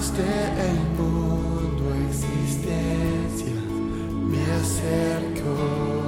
Llenaste el mundo existencia, me acerco.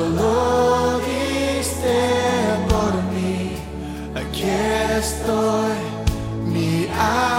the Lord is there for me. I can't estoy me out.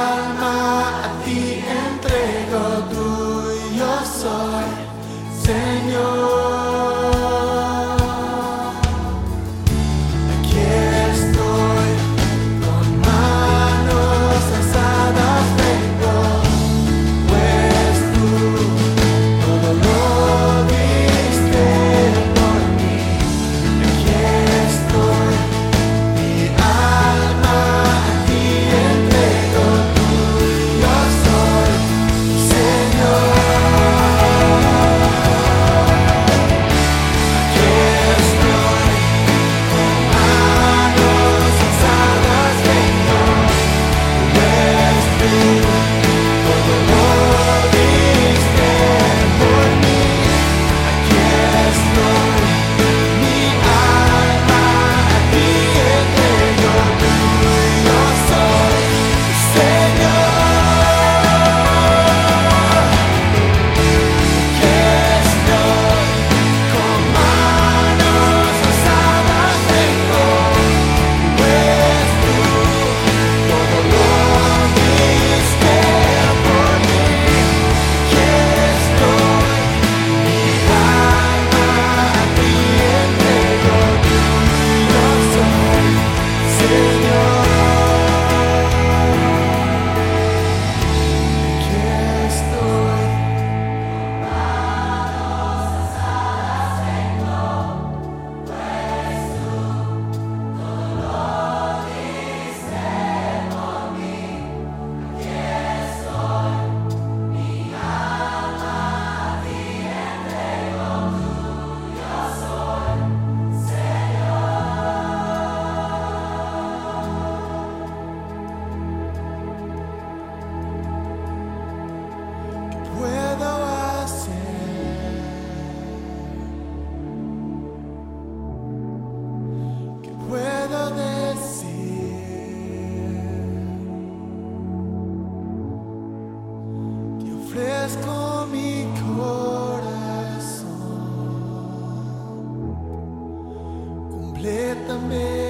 Completamente